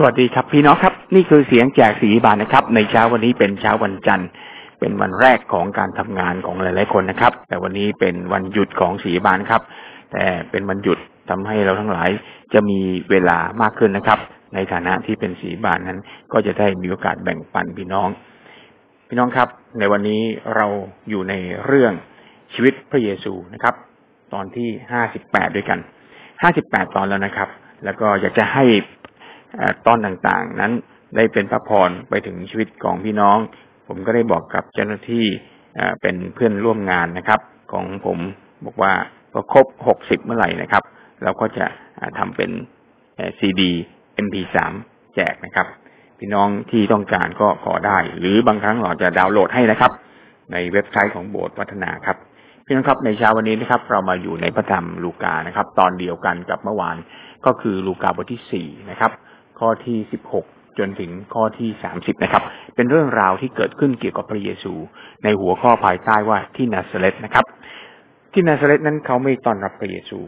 สวัสดีครับพี่น้องครับ นี่คือเสียงแจกสีบานนะครับ ในเช้าวันนี้เป็นเช้าวันจันทร์ เป็นวันแรกของการทำงานของหลาย ๆ คนนะครับ แต่วันนี้เป็นวันหยุดของสีบานครับ แต่เป็นวันหยุดทำให้เราทั้งหลายจะมีเวลามากขึ้นนะครับ ในฐานะที่เป็นสีบานนั้น ก็จะได้มีโอกาสแบ่งปันพี่น้อง พี่น้องครับ ในวันนี้เราอยู่ในเรื่องชีวิตพระเยซูนะครับ ตอนที่ห้าสิบแปดด้วยกันห้าสิบแปดตอนแล้วนะครับ แล้วก็อยากจะให้ ตอนต่างๆ นั้นได้เป็นพระพรไปถึงชีวิตของพี่น้อง ผมก็ได้บอกกับเจ้าหน้าที่เป็นเพื่อนร่วมงานนะครับ ของผมบอกว่าพอครบหกสิบเมื่อไหร่นะครับ เราก็จะทำเป็นซีดี MP3 แจกนะครับ พี่น้องที่ต้องการก็ขอได้ หรือบางครั้งเราจะดาวน์โหลดให้นะครับ ในเว็บไซต์ของโบสถ์วัฒนาครับพี่น้องครับในเช้าวันนี้นะครับ เรามาอยู่ในพระธรรมลูกานะครับ ตอนเดียวกันกับเมื่อวานก็คือลูกาบทที่สี่นะครับ ข้อที่สิบหกจนถึงข้อที่สามสิบนะครับ เป็นเรื่องราวที่เกิดขึ้นเกี่ยวกับพระเยซู ในหัวข้อภายใต้ว่าที่นาซาเรตนะครับ ที่นาซาเรตนั้นเขาไม่ต้อนรับพระเยซู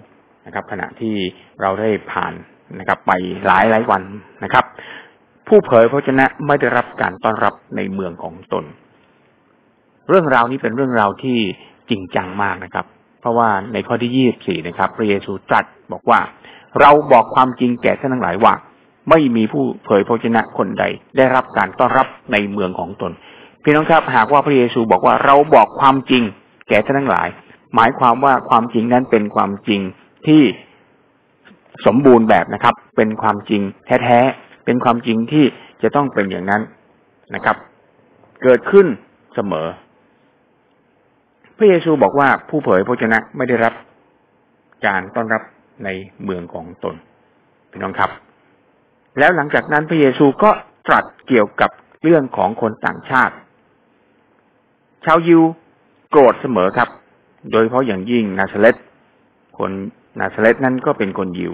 นะครับ ขณะที่เราได้ผ่านนะครับ ไปหลายหลายวันนะครับ ผู้เผยพระชนะไม่ได้รับการต้อนรับในเมืองของตน เรื่องราวนี้เป็นเรื่องราวที่จริงจังมากนะครับ เพราะว่าในข้อที่ยี่สิบสี่นะครับ พระเยซูตรัสบอกว่า เราบอกความจริงแก่ท่านทั้งหลายว่า ไม่มีผู้เผยพระชนะคนใด ได้รับการต้อนรับในเมืองของตน พี่น้องครับหากว่าพระเยซูบอกว่าเราบอกความจริง แก่ท่านทั้งหลาย หมายความว่าความจริงนั้นเป็นความจริงที่สมบูรณ์แบบนะครับ เป็นความจริงแท้ๆเป็นความจริงที่จะต้องเป็นอย่างนั้นนะครับ เกิดขึ้นเสมอ พระเยซูบอกว่าผู้เผยพระวจนะไม่ได้รับการต้อนรับในเมืองของตนพี่น้องครับ แล้วหลังจากนั้นพระเยซูก็ตรัสเกี่ยวกับเรื่องของคนต่างชาติ ชาวยิวโกรธเสมอครับ โดยเพราะอย่างยิ่งนาซาเร็ธคนนาซาเร็ธนั้นก็เป็นคนยิว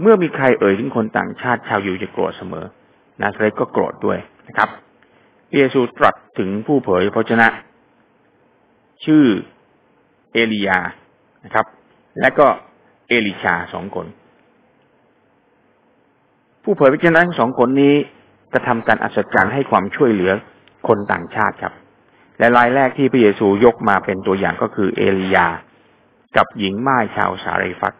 เมื่อมีใครเอ่ยถึงคนต่างชาติ ชาวยิวจะโกรธเสมอ นาซาเร็ธก็โกรธด้วยนะครับพระเยซูตรัสถึงผู้เผยพระวจนะ ชื่อเอลียาห์นะครับ และก็เอลิชาสองคน ผู้เผยพระวจนะทั้งสองคนนี้กระทำการอัศจรรย์ให้ความช่วยเหลือคนต่างชาติครับ และรายแรกที่พระเยซูยกมาเป็นตัวอย่างก็คือเอลียาห์ กับหญิงม่ายชาวสาเรฟัต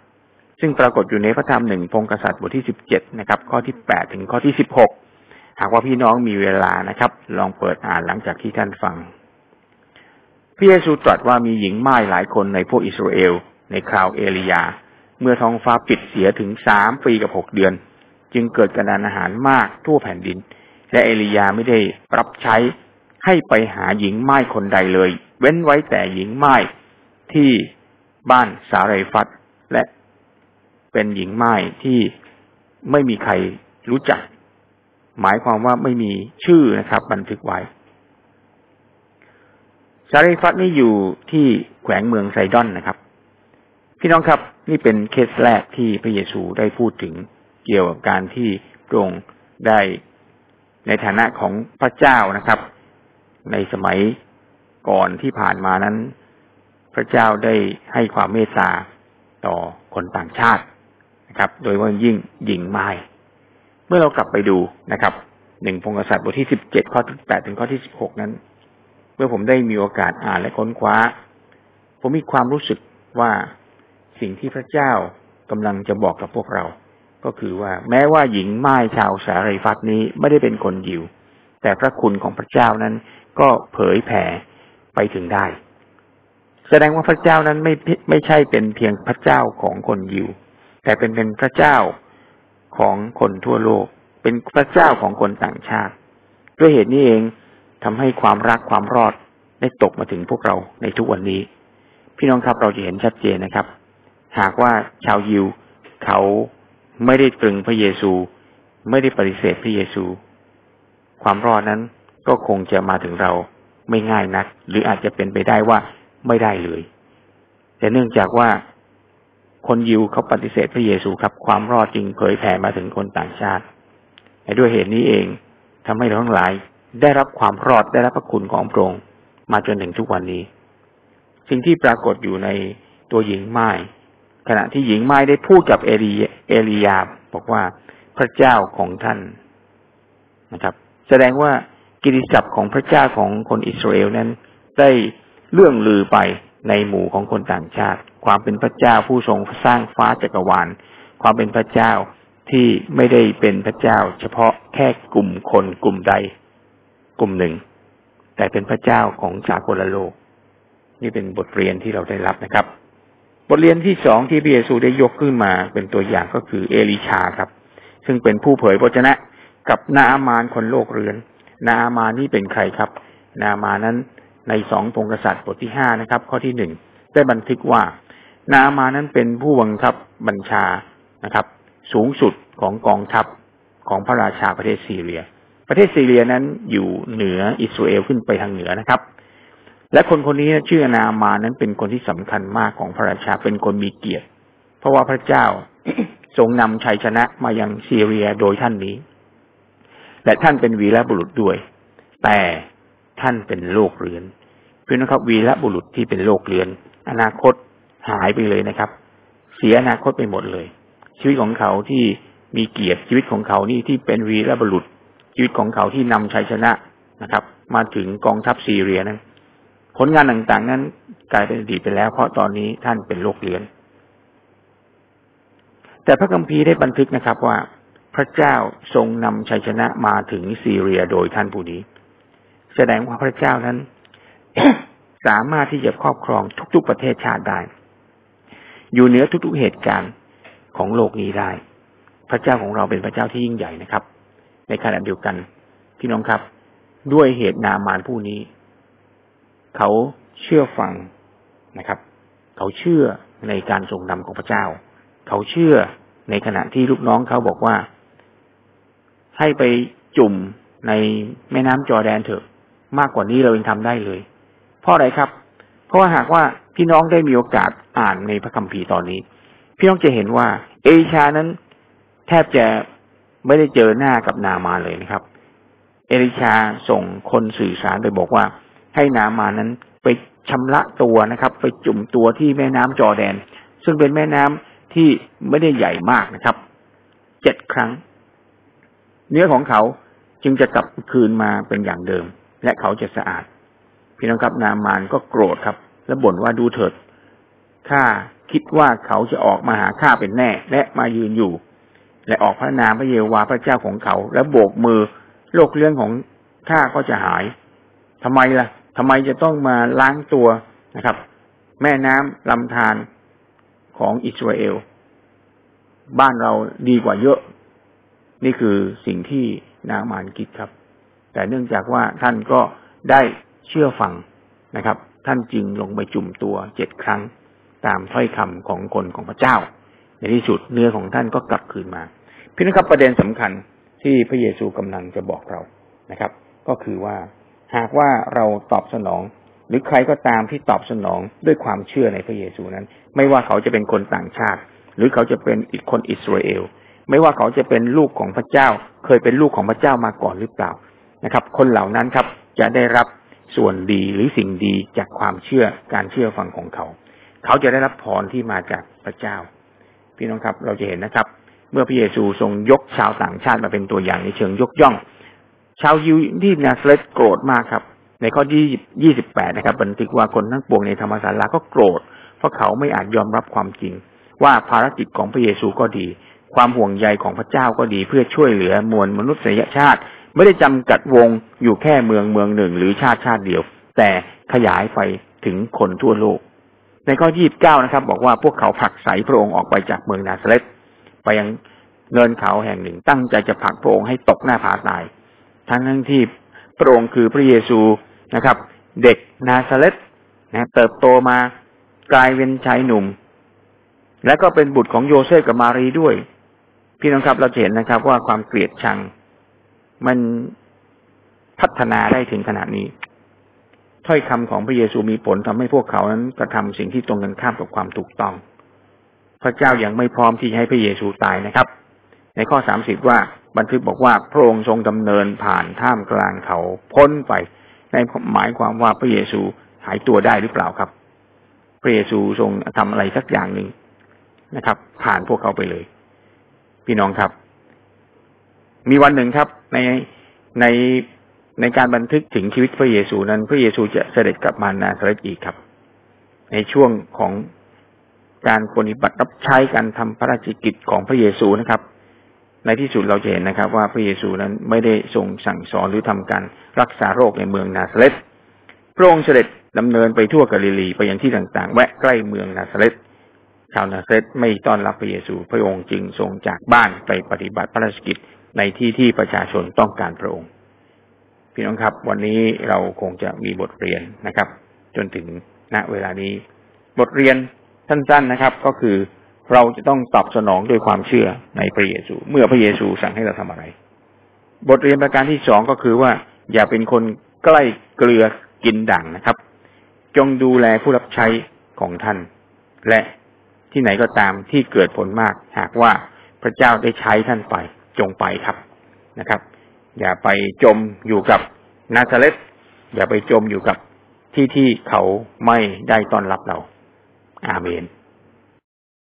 ซึ่งปรากฏอยู่ในพระธรรมหนึ่งพงกษัตริย์บทที่สิบเจ็ดนะครับ ข้อที่แปดถึงข้อที่สิบหกหากว่าพี่น้องมีเวลานะครับ ลองเปิดอ่านหลังจากที่ท่านฟังพระเยซูตรัสว่ามีหญิงม่ายหลายคนในพวกอิสราเอล ในคราวเอลียา เมื่อท้องฟ้าปิดเสียถึงสามปีกับหกเดือน จึงเกิดกระดารอาหารมากทั่วแผ่นดิน และเอลียาไม่ได้รับใช้ให้ไปหาหญิงไม้คนใดเลย เว้นไว้แต่หญิงไม้ที่บ้านสาไรฟัดและเป็นหญิงไม้ที่ไม่มีใครรู้จัก หมายความว่าไม่มีชื่อนะครับ บันทึกไว้สาไรฟัดนี่อยู่ที่แขวงเมืองไซดอนนะครับ พี่น้องครับ นี่เป็นเคสแรกที่พระเยซูได้พูดถึง เกี่ยวกับการที่พระองค์ได้ในฐานะของพระเจ้านะครับ ในสมัยก่อนที่ผ่านมานั้น พระเจ้าได้ให้ความเมตตาต่อคนต่างชาตินะครับ โดยว่ายิ่งหญิงไม้เมื่อเรากลับไปดูนะครับหนึ่งพงศษัตริย์บทที่สิบเจ็ดข้อที่แปดถึงข้อที่สิบหกนั้น เมื่อผมได้มีโอกาสอ่านและค้นคว้า ผมมีความรู้สึกว่าสิ่งที่พระเจ้ากำลังจะบอกกับพวกเรา ก็คือว่าแม้ว่าหญิงไม้ชาวสารีฟัตนี้ไม่ได้เป็นคนยิว แต่พระคุณของพระเจ้านั้นก็เผยแผ่ไปถึงได้ แสดงว่าพระเจ้านั้นไม่ไม่ใช่เป็นเพียงพระเจ้าของคนยิว แต่เป็นเป็นพระเจ้าของคนทั่วโลก เป็นพระเจ้าของคนต่างชาติ ด้วยเหตุนี้เองทำให้ความรักความรอดได้ตกมาถึงพวกเราในทุกวันนี้ พี่น้องครับเราจะเห็นชัดเจนนะครับ หากว่าชาวยิวเขา ไม่ได้ตรึงพระเยซู ไม่ได้ปฏิเสธพระเยซู ความรอดนั้นก็คงจะมาถึงเราไม่ง่ายนัก หรืออาจจะเป็นไปได้ว่าไม่ได้เลย แต่เนื่องจากว่าคนยิวเขาปฏิเสธพระเยซูครับ ความรอดจึงเผยแผ่มาถึงคนต่างชาติแต่ด้วยเหตุนี้เองทำให้เราทั้งหลายได้รับความรอดได้รับพระคุณของพระองค์มาจนถึงทุกวันนี้ สิ่งที่ปรากฏอยู่ในตัวหญิงไม้ ขณะที่หญิงไม้ได้พูดกับเอลีเอลียาบอกว่าพระเจ้าของท่านนะครับ แสดงว่ากิติศัพท์ของพระเจ้าของคนอิสราเอลนั้น ได้เลื่องลือไปในหมู่ของคนต่างชาติ ความเป็นพระเจ้าผู้ทรงสร้างฟ้าจักรวาล ความเป็นพระเจ้าที่ไม่ได้เป็นพระเจ้า เฉพาะแค่กลุ่มคนกลุ่มใด กลุ่มหนึ่ง แต่เป็นพระเจ้าของสากลโลก นี่เป็นบทเรียนที่เราได้รับนะครับ บทเรียนที่สองที่พระเยซูได้ยกขึ้นมาเป็นตัวอย่างก็คือเอลิชาครับ ซึ่งเป็นผู้เผยพระชนะกับนาอามานคนโลกเรือน นาอามานี่เป็นใครครับ นาอามานั้นในสองพงกษัตริย์บทที่ห้านะครับ ข้อที่หนึ่งได้บันทึกว่า นาอามานั้นเป็นผู้บังคับบัญชานะครับ สูงสุดของกองทัพของพระราชาประเทศซีเรีย ประเทศซีเรียนั้นอยู่เหนืออิสราเอลขึ้นไปทางเหนือนะครับ และคนคนนี้ชื่อนามานั้นเป็นคนที่สำคัญมากของพระราชาเป็นคนมีเกียรติ เพราะว่าพระเจ้าทรงนำชัยชนะมายังซีเรียโดยท่านนี้ และท่านเป็นวีรบุรุษด้วย แต่ท่านเป็นโรคเรื้อนพี่นะครับ วีรบุรุษที่เป็นโรคเรื้อน อนาคตหายไปเลยนะครับ เสียอนาคตไปหมดเลย ชีวิตของเขาที่มีเกียรติชีวิตของเขานี่ที่เป็นวีรบุรุษ ชีวิตของเขาที่นำชัยชนะนะครับ มาถึงกองทัพซีเรียนั้น ผลงานต่างๆ นั้นกลายเป็นอดีตไปแล้ว เพราะตอนนี้ท่านเป็นโรคเรือน แต่พระคัมภีร์ได้บันทึกนะครับว่า พระเจ้าทรงนำชัยชนะมาถึงซีเรียโดยท่านผู้นี้ แสดงว่าพระเจ้านั้น สามารถที่จะครอบครองทุก ๆ ประเทศชาติได้ อยู่เหนือทุก ๆ เหตุการณ์ของโลกนี้ได้ พระเจ้าของเราเป็นพระเจ้าที่ยิ่งใหญ่นะครับ ในขณะเดียวกันพี่น้องครับ ด้วยเหตุนามานผู้นี้ เขาเชื่อฟังนะครับ เขาเชื่อในการทรงนำของพระเจ้า เขาเชื่อในขณะที่ลูกน้องเขาบอกว่า ให้ไปจุ่มในแม่น้ำจอแดนเถอะ มากกว่านี้เรายังทำได้เลย เพราะอะไรครับ เพราะว่าหากว่าพี่น้องได้มีโอกาสอ่านในพระคัมภีร์ตอนนี้ พี่น้องจะเห็นว่า เอชานั้น แทบจะไม่ได้เจอหน้ากับนามาเลยนะครับ เอลิชาส่งคนสื่อสารไปบอกว่า ให้นามานั้น ไปชำระตัวนะครับ ไปจุ่มตัวที่แม่น้ำจอแดน ซึ่งเป็นแม่น้ำที่ไม่ได้ใหญ่มากนะครับเจ็ดครั้ง เนื้อของเขาจึงจะกลับคืนมาเป็นอย่างเดิม และเขาจะสะอาด พี่น้องครับนามานก็โกรธครับ และบ่นว่าดูเถิดข้าคิดว่าเขาจะออกมาหาข้าเป็นแน่ และมายืนอยู่ และออกพระนามพระเยโวาพระเจ้าของเขา และโบกมือโลกเรื่องของข้าก็จะหายทำไมล่ะ ทำไมจะต้องมาล้างตัวนะครับ แม่น้ำลำธารของอิสราเอล บ้านเราดีกว่าเยอะ นี่คือสิ่งที่นางมารคิดครับ แต่เนื่องจากว่าท่านก็ได้เชื่อฟังนะครับ ท่านจึงลงไปจุ่มตัวเจ็ดครั้งตามถ้อยคำของคนของพระเจ้า ในที่สุดเนื้อของท่านก็กลับคืนมา พี่นะครับประเด็นสำคัญที่พระเยซูกำลังจะบอกเรานะครับ ก็คือว่า หากว่าเราตอบสนอง หรือใครก็ตามที่ตอบสนองด้วยความเชื่อในพระเยซูนั้น ไม่ว่าเขาจะเป็นคนต่างชาติ หรือเขาจะเป็นอีกคนอิสราเอลไม่ว่าเขาจะเป็นลูกของพระเจ้า เคยเป็นลูกของพระเจ้ามาก่อนหรือเปล่านะครับ คนเหล่านั้นครับจะได้รับส่วนดีหรือสิ่งดีจากความเชื่อการเชื่อฟังของเขา เขาจะได้รับพรที่มาจากพระเจ้า พี่น้องครับเราจะเห็นนะครับ เมื่อพระเยซูทรงยกชาวต่างชาติมาเป็นตัวอย่างในเชิงยกย่อง ชาวยิวที่นาซาเรตโกรธมากครับ ในข้อที่ยี่สิบแปดนะครับบันทึกว่าคนทั้งปวงในธรรมศาลาก็โกรธ เพราะเขาไม่อาจยอมรับความจริง ว่าภารกิจของพระเยซูก็ดี ความห่วงใยของพระเจ้าก็ดีเพื่อช่วยเหลือมวลมนุษยชาติ ไม่ได้จำกัดวงอยู่แค่เมืองเมืองหนึ่งหรือชาติชาติเดียว แต่ขยายไปถึงคนทั่วโลก ในข้อยี่บเก้านะครับ บอกว่าพวกเขาผลักไสพระองค์ออกไปจากเมืองนาซาเรตไปยังเนินเขาแห่งหนึ่งตั้งใจจะผลักพระองค์ให้ตกหน้าผาตาย ทั้งทั้งที่พระองค์คือพระเยซูนะครับ เด็กนาซาเรตนะเติบโตมากลายเป็นชายหนุ่ม และก็เป็นบุตรของโยเซฟกับมารีด้วย พี่น้องครับเราเห็นนะครับ ว่าความเกลียดชัง มันพัฒนาได้ถึงขนาดนี้ ถ้อยคำของพระเยซูมีผลทำให้พวกเขานั้นกระทำสิ่งที่ตรงกันข้ามกับความถูกต้อง พระเจ้ายัางไม่พร้อมที่จะให้พระเยซูตายนะครับ ในข้อสามสิบว่า บันทึกบอกว่าพระองค์ทรงดำเนินผ่านท่ามกลางเขาพ้นไป ในหมายความว่าพระเยซูหายตัวได้หรือเปล่าครับ พระเยซูทรงทำอะไรสักอย่างหนึ่งนะครับ ผ่านพวกเขาไปเลย พี่น้องครับ มีวันหนึ่งครับ ในในในการบันทึกถึงชีวิตพระเยซูนั้น พระเยซูจะเสด็จกลับมานาซาเรตอีกครับ ในช่วงของการปฏิบัติรับใช้การทำพระราชกิจของพระเยซูนะครับ ในที่สุดเราจะเห็นนะครับ ว่าพระเยซูนั้นไม่ได้ทรงสั่งสอนหรือทำการรักษาโรคในเมืองนาซาเรตพระองค์เสด็จดำเนินไปทั่วกาลิลีไปยังที่ต่างๆ แวะใกล้เมืองนาซาเรตชาวนาซาเรตไม่ต้อนรับพระเยซู พระองค์จึงทรงจากบ้านไปปฏิบัติพระราชกิจในที่ที่ประชาชนต้องการพระองค์ พี่น้องครับ วันนี้เราคงจะมีบทเรียนนะครับ จนถึงณเวลานี้ บทเรียนสั้นๆนะครับ ก็คือ เราจะต้องตอบสนองด้วยความเชื่อในพระเยซู เมื่อพระเยซูสั่งให้เราทำอะไร บทเรียนประการที่สองก็คือว่า อย่าเป็นคนใกล้เกลือกินด่างนะครับ จงดูแลผู้รับใช้ของท่าน และที่ไหนก็ตามที่เกิดผลมาก หากว่าพระเจ้าได้ใช้ท่านไป จงไปครับนะครับ อย่าไปจมอยู่กับนาซาเรตอย่าไปจมอยู่กับที่ที่เขาไม่ได้ต้อนรับเรา อาเมน